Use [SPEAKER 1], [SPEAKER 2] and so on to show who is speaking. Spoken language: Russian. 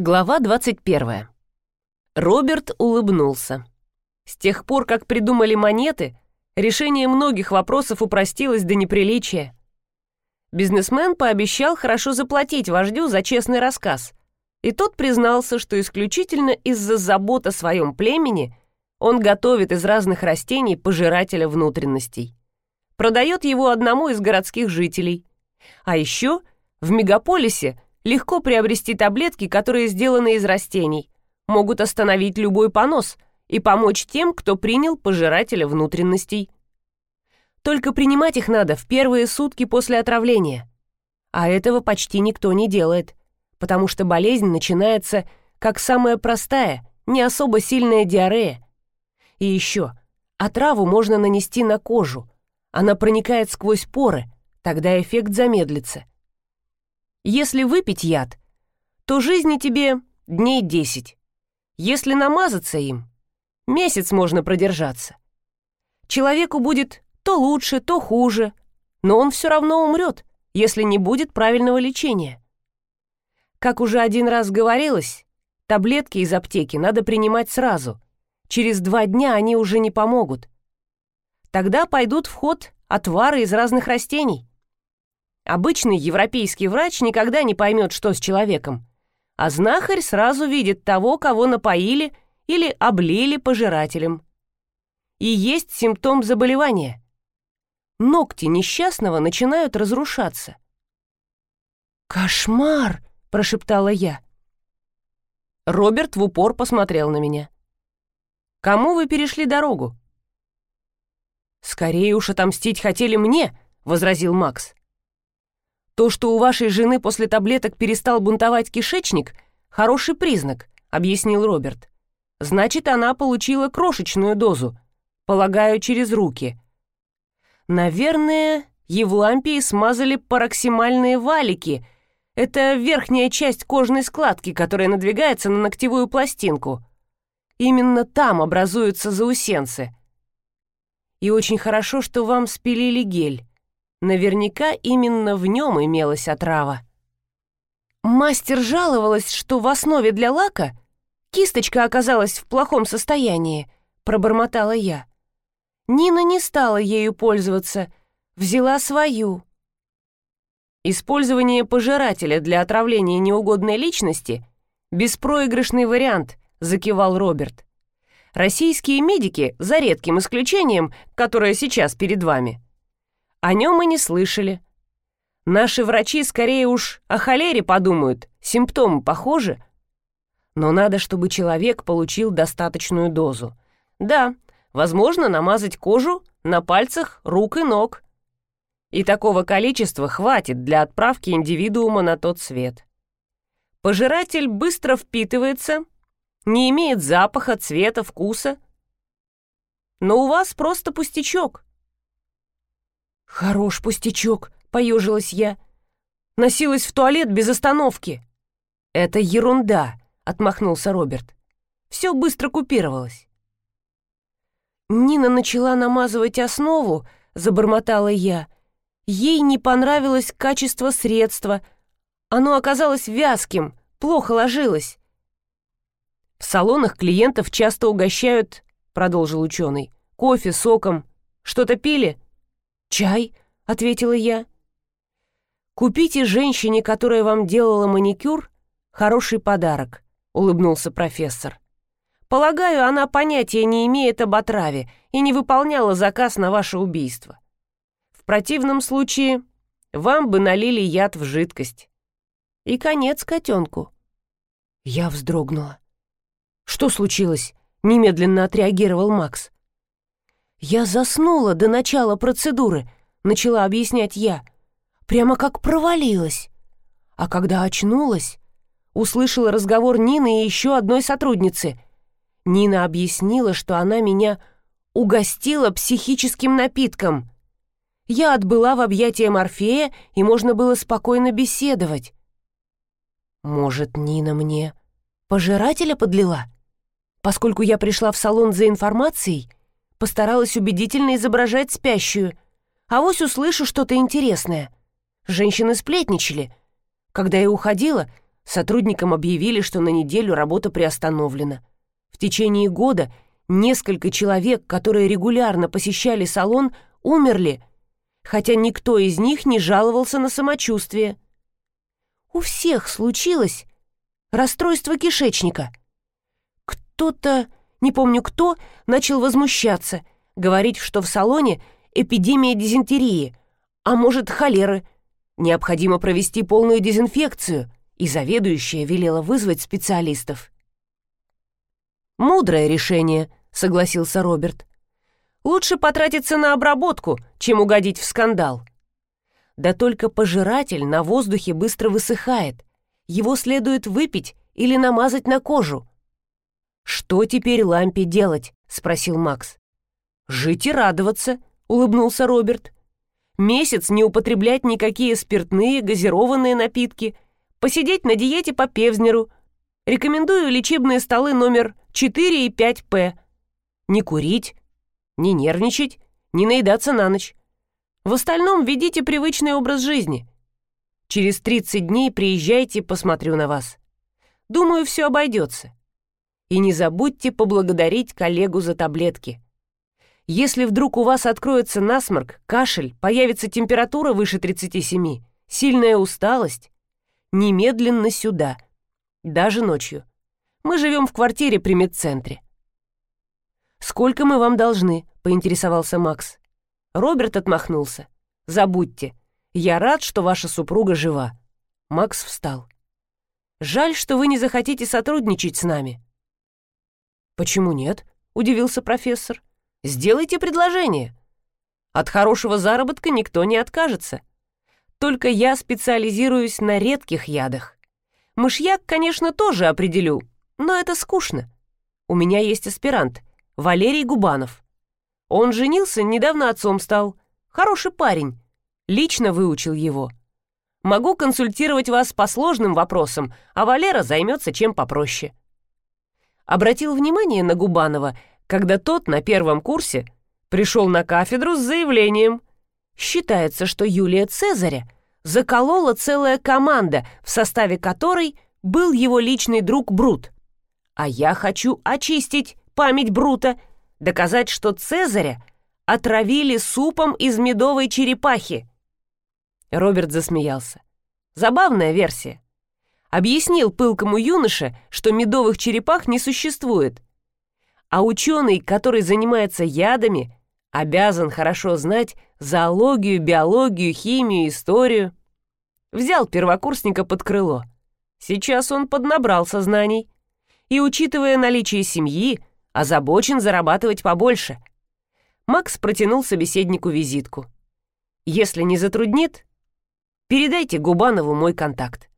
[SPEAKER 1] Глава 21. Роберт улыбнулся. С тех пор, как придумали монеты, решение многих вопросов упростилось до неприличия. Бизнесмен пообещал хорошо заплатить вождю за честный рассказ, и тот признался, что исключительно из-за забот о своем племени он готовит из разных растений пожирателя внутренностей. Продает его одному из городских жителей. А еще в мегаполисе – легко приобрести таблетки, которые сделаны из растений, могут остановить любой понос и помочь тем, кто принял пожирателя внутренностей. Только принимать их надо в первые сутки после отравления. А этого почти никто не делает, потому что болезнь начинается как самая простая, не особо сильная диарея. И еще, отраву можно нанести на кожу. Она проникает сквозь поры, тогда эффект замедлится. Если выпить яд, то жизни тебе дней десять. Если намазаться им, месяц можно продержаться. Человеку будет то лучше, то хуже, но он все равно умрет, если не будет правильного лечения. Как уже один раз говорилось, таблетки из аптеки надо принимать сразу. Через два дня они уже не помогут. Тогда пойдут в ход отвары из разных растений. Обычный европейский врач никогда не поймет, что с человеком. А знахарь сразу видит того, кого напоили или облили пожирателем. И есть симптом заболевания. Ногти несчастного начинают разрушаться. «Кошмар!» – прошептала я. Роберт в упор посмотрел на меня. «Кому вы перешли дорогу?» «Скорее уж отомстить хотели мне», — возразил Макс. То, что у вашей жены после таблеток перестал бунтовать кишечник, хороший признак, объяснил Роберт. Значит, она получила крошечную дозу, полагаю, через руки. Наверное, Евлампии смазали пароксимальные валики. Это верхняя часть кожной складки, которая надвигается на ногтевую пластинку. Именно там образуются заусенцы. И очень хорошо, что вам спилили гель. Наверняка именно в нем имелась отрава. Мастер жаловалась, что в основе для лака кисточка оказалась в плохом состоянии, пробормотала я. Нина не стала ею пользоваться, взяла свою. Использование пожирателя для отравления неугодной личности – беспроигрышный вариант, закивал Роберт. Российские медики, за редким исключением, которое сейчас перед вами – о нем и не слышали. Наши врачи скорее уж о холере подумают, симптомы похожи. Но надо, чтобы человек получил достаточную дозу. Да, возможно, намазать кожу на пальцах рук и ног. И такого количества хватит для отправки индивидуума на тот свет. Пожиратель быстро впитывается, не имеет запаха, цвета, вкуса. Но у вас просто пустячок. «Хорош пустячок», — поежилась я. «Носилась в туалет без остановки». «Это ерунда», — отмахнулся Роберт. «Все быстро купировалось». Нина начала намазывать основу, забормотала я. Ей не понравилось качество средства. Оно оказалось вязким, плохо ложилось. В салонах клиентов часто угощают, продолжил ученый, кофе, соком. Что-то пили? «Чай», — ответила я. «Купите женщине, которая вам делала маникюр, хороший подарок», — улыбнулся профессор. «Полагаю, она понятия не имеет об отраве и не выполняла заказ на ваше убийство. В противном случае вам бы налили яд в жидкость. И конец котенку». Я вздрогнула. «Что случилось?» — немедленно отреагировал Макс. «Я заснула до начала процедуры», — начала объяснять я. «Прямо как провалилась. А когда очнулась, услышала разговор Нины и еще одной сотрудницы. Нина объяснила, что она меня угостила психическим напитком. Я отбыла в объятия Морфея, и можно было спокойно беседовать. Может, Нина мне пожирателя подлила? Поскольку я пришла в салон за информацией, Постаралась убедительно изображать спящую. А вось услышу что-то интересное. Женщины сплетничали. Когда я уходила, Сотрудникам объявили, что на неделю работа приостановлена. В течение года несколько человек, которые регулярно посещали салон, умерли, хотя никто из них не жаловался на самочувствие. У всех случилось расстройство кишечника. Кто-то, не помню кто, начал возмущаться, говорить, что в салоне эпидемия дизентерии, а может холеры. Необходимо провести полную дезинфекцию, и заведующая велела вызвать специалистов. «Мудрое решение», — согласился Роберт. «Лучше потратиться на обработку, чем угодить в скандал». Да только пожиратель на воздухе быстро высыхает. Его следует выпить или намазать на кожу. «Что теперь лампе делать?» — спросил Макс. «Жить и радоваться», — улыбнулся Роберт. «Месяц не употреблять никакие спиртные, газированные напитки, посидеть на диете по Певзнеру, Рекомендую лечебные столы номер 4 и 5П. Не курить, не нервничать, не наедаться на ночь. В остальном ведите привычный образ жизни. Через 30 дней приезжайте, посмотрю на вас. Думаю, все обойдется. И не забудьте поблагодарить коллегу за таблетки. Если вдруг у вас откроется насморк, кашель, появится температура выше 37, сильная усталость, немедленно сюда – даже ночью. Мы живем в квартире при медцентре. «Сколько мы вам должны?» — поинтересовался Макс. Роберт отмахнулся. «Забудьте. Я рад, что ваша супруга жива». Макс встал. «Жаль, что вы не захотите сотрудничать с нами». «Почему нет?» — удивился профессор. «Сделайте предложение. От хорошего заработка никто не откажется. Только я специализируюсь на редких ядах. Мышьяк, конечно, тоже определю, но это скучно. У меня есть аспирант, Валерий Губанов. Он женился, недавно отцом стал. Хороший парень. Лично выучил его. Могу консультировать вас по сложным вопросам, а Валера займется чем попроще. Обратил внимание на Губанова, когда тот на первом курсе пришел на кафедру с заявлением. Считается, что Юлия Цезаря заколола целая команда, в составе которой был его личный друг Брут. А я хочу очистить память Брута, доказать, что Цезаря отравили супом из медовой черепахи. Роберт засмеялся. Забавная версия. Объяснил пылкому юноше, что медовых черепах не существует. А ученый, который занимается ядами, обязан хорошо знать зоологию, биологию, химию, историю. Взял первокурсника под крыло. Сейчас он поднабрался знаний. И, учитывая наличие семьи, озабочен зарабатывать побольше. Макс протянул собеседнику визитку. «Если не затруднит, передайте Губанову мой контакт».